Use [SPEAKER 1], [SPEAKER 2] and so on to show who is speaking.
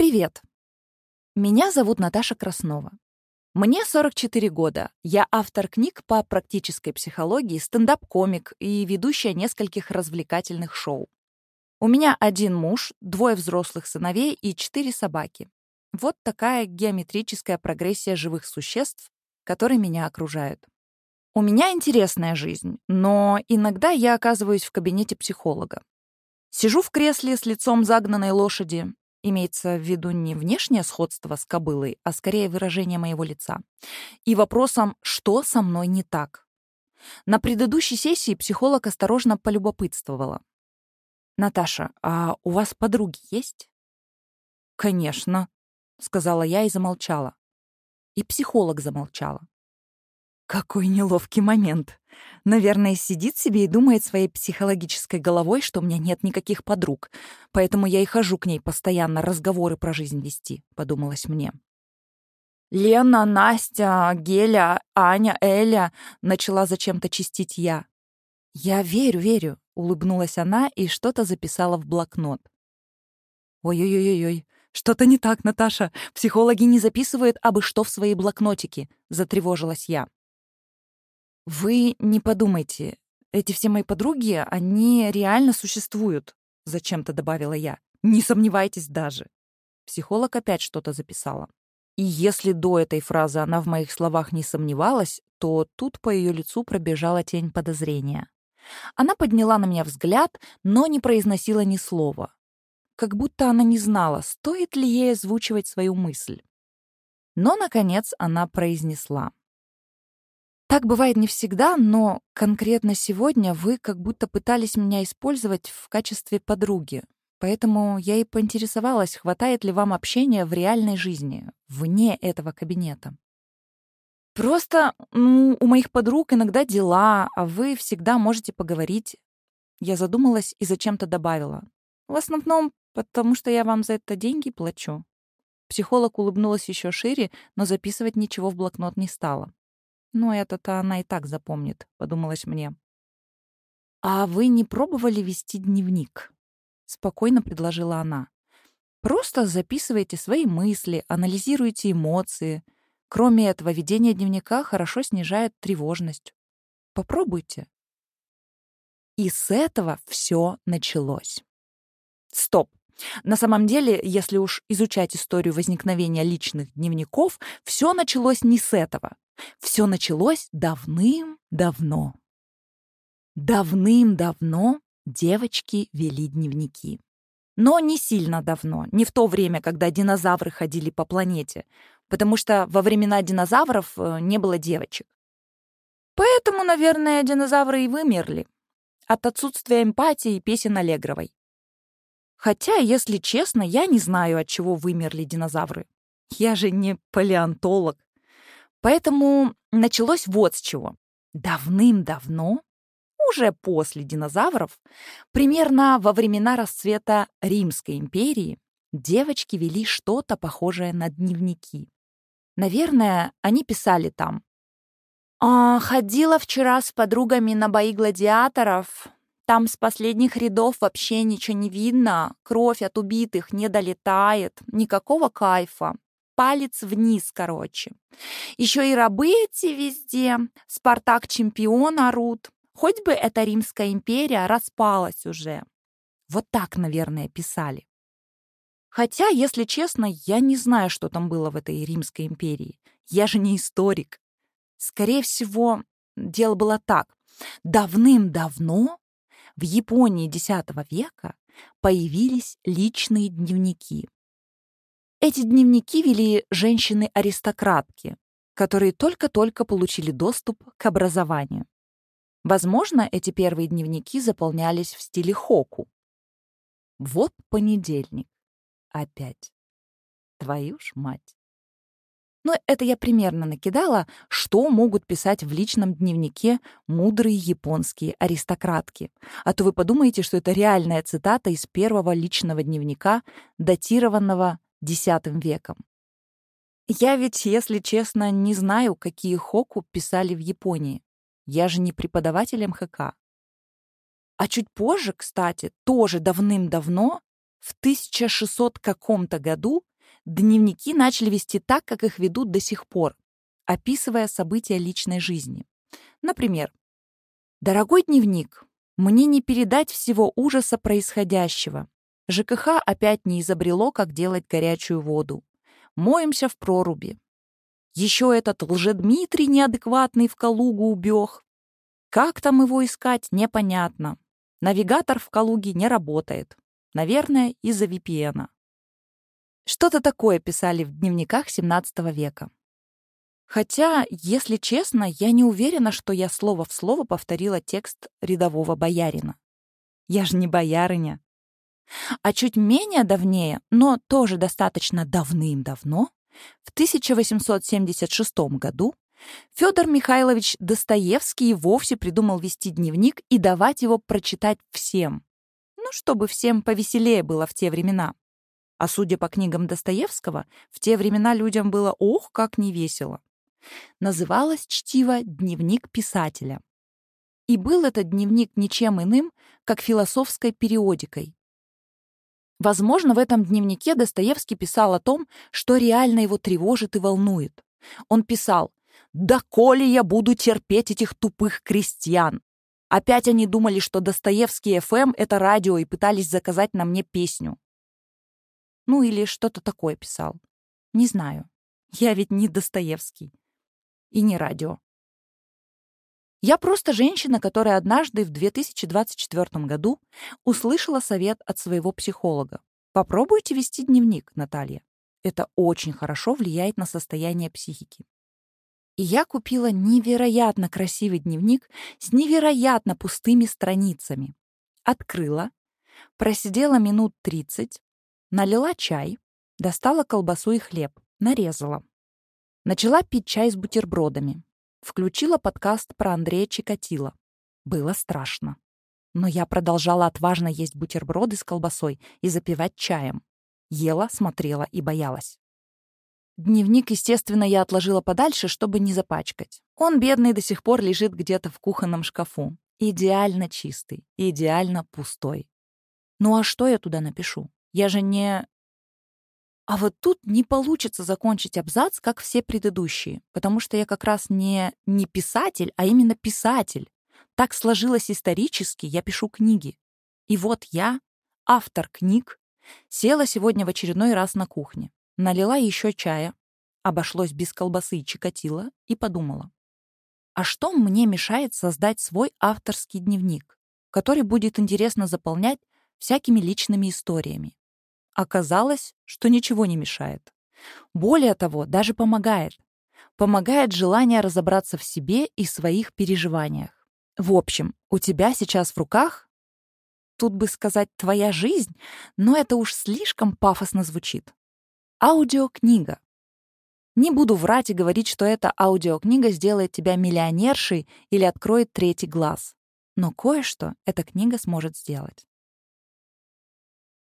[SPEAKER 1] Привет! Меня зовут Наташа Краснова. Мне 44 года. Я автор книг по практической психологии, стендап-комик и ведущая нескольких развлекательных шоу. У меня один муж, двое взрослых сыновей и четыре собаки. Вот такая геометрическая прогрессия живых существ, которые меня окружают. У меня интересная жизнь, но иногда я оказываюсь в кабинете психолога. Сижу в кресле с лицом загнанной лошади Имеется в виду не внешнее сходство с кобылой, а скорее выражение моего лица. И вопросом «что со мной не так?». На предыдущей сессии психолог осторожно полюбопытствовала. «Наташа, а у вас подруги есть?» «Конечно», — сказала я и замолчала. И психолог замолчала. Какой неловкий момент. Наверное, сидит себе и думает своей психологической головой, что у меня нет никаких подруг, поэтому я и хожу к ней постоянно разговоры про жизнь вести, подумалось мне. «Лена, Настя, Геля, Аня, Эля», — начала зачем-то чистить я. «Я верю, верю», — улыбнулась она и что-то записала в блокнот. «Ой-ой-ой-ой, что-то не так, Наташа. Психологи не записывают абы что в свои блокнотики», — затревожилась я. «Вы не подумайте. Эти все мои подруги, они реально существуют», — зачем-то добавила я. «Не сомневайтесь даже». Психолог опять что-то записала. И если до этой фразы она в моих словах не сомневалась, то тут по ее лицу пробежала тень подозрения. Она подняла на меня взгляд, но не произносила ни слова. Как будто она не знала, стоит ли ей озвучивать свою мысль. Но, наконец, она произнесла. Так бывает не всегда, но конкретно сегодня вы как будто пытались меня использовать в качестве подруги. Поэтому я и поинтересовалась, хватает ли вам общения в реальной жизни, вне этого кабинета. Просто ну, у моих подруг иногда дела, а вы всегда можете поговорить. Я задумалась и зачем-то добавила. В основном, потому что я вам за это деньги плачу. Психолог улыбнулась еще шире, но записывать ничего в блокнот не стала. «Ну, это-то она и так запомнит», — подумалось мне. «А вы не пробовали вести дневник?» — спокойно предложила она. «Просто записывайте свои мысли, анализируйте эмоции. Кроме этого, ведение дневника хорошо снижает тревожность. Попробуйте». И с этого все началось. Стоп. На самом деле, если уж изучать историю возникновения личных дневников, все началось не с этого. Все началось давным-давно. Давным-давно девочки вели дневники. Но не сильно давно, не в то время, когда динозавры ходили по планете, потому что во времена динозавров э, не было девочек. Поэтому, наверное, динозавры и вымерли от отсутствия эмпатии и песен Аллегровой. Хотя, если честно, я не знаю, от чего вымерли динозавры. Я же не палеонтолог. Поэтому началось вот с чего. Давным-давно, уже после динозавров, примерно во времена расцвета Римской империи, девочки вели что-то похожее на дневники. Наверное, они писали там. «А, «Ходила вчера с подругами на бои гладиаторов. Там с последних рядов вообще ничего не видно, кровь от убитых не долетает, никакого кайфа палец вниз, короче. Еще и рабы эти везде, Спартак чемпион орут. Хоть бы эта Римская империя распалась уже. Вот так, наверное, писали. Хотя, если честно, я не знаю, что там было в этой Римской империи. Я же не историк. Скорее всего, дело было так. Давным-давно в Японии X века появились личные дневники. Эти дневники вели женщины-аристократки, которые только-только получили доступ к образованию. Возможно, эти первые дневники заполнялись в стиле хоку. Вот понедельник. Опять. Твою ж мать. Но это я примерно накидала, что могут писать в личном дневнике мудрые японские аристократки. А то вы подумаете, что это реальная цитата из первого личного дневника, датированного X веком. Я ведь, если честно, не знаю, какие хоку писали в Японии. Я же не преподаватель МХК. А чуть позже, кстати, тоже давным-давно, в 1600 каком-то году, дневники начали вести так, как их ведут до сих пор, описывая события личной жизни. Например, «Дорогой дневник, мне не передать всего ужаса происходящего. ЖКХ опять не изобрело, как делать горячую воду. Моемся в проруби. Еще этот лжедмитрий неадекватный в Калугу убег. Как там его искать, непонятно. Навигатор в Калуге не работает. Наверное, из-за VPN. Что-то такое писали в дневниках XVII века. Хотя, если честно, я не уверена, что я слово в слово повторила текст рядового боярина. Я же не боярыня. А чуть менее давнее, но тоже достаточно давным-давно, в 1876 году Федор Михайлович Достоевский вовсе придумал вести дневник и давать его прочитать всем. Ну, чтобы всем повеселее было в те времена. А судя по книгам Достоевского, в те времена людям было ох, как невесело. Называлось чтиво «Дневник писателя». И был этот дневник ничем иным, как философской периодикой. Возможно, в этом дневнике Достоевский писал о том, что реально его тревожит и волнует. Он писал «Да коли я буду терпеть этих тупых крестьян!» Опять они думали, что Достоевский ФМ — это радио, и пытались заказать на мне песню. Ну или что-то такое писал. Не знаю. Я ведь не Достоевский. И не радио. Я просто женщина, которая однажды в 2024 году услышала совет от своего психолога. Попробуйте вести дневник, Наталья. Это очень хорошо влияет на состояние психики. И я купила невероятно красивый дневник с невероятно пустыми страницами. Открыла, просидела минут 30, Налила чай, достала колбасу и хлеб, нарезала. Начала пить чай с бутербродами. Включила подкаст про Андрея Чикатило. Было страшно. Но я продолжала отважно есть бутерброды с колбасой и запивать чаем. Ела, смотрела и боялась. Дневник, естественно, я отложила подальше, чтобы не запачкать. Он, бедный, до сих пор лежит где-то в кухонном шкафу. Идеально чистый, идеально пустой. Ну а что я туда напишу? Я же не... А вот тут не получится закончить абзац, как все предыдущие, потому что я как раз не, не писатель, а именно писатель. Так сложилось исторически, я пишу книги. И вот я, автор книг, села сегодня в очередной раз на кухне, налила еще чая, обошлось без колбасы и чикатила, и подумала. А что мне мешает создать свой авторский дневник, который будет интересно заполнять всякими личными историями? Оказалось, что ничего не мешает. Более того, даже помогает. Помогает желание разобраться в себе и своих переживаниях. В общем, у тебя сейчас в руках, тут бы сказать «твоя жизнь», но это уж слишком пафосно звучит. Аудиокнига. Не буду врать и говорить, что эта аудиокнига сделает тебя миллионершей или откроет третий глаз. Но кое-что эта книга сможет сделать.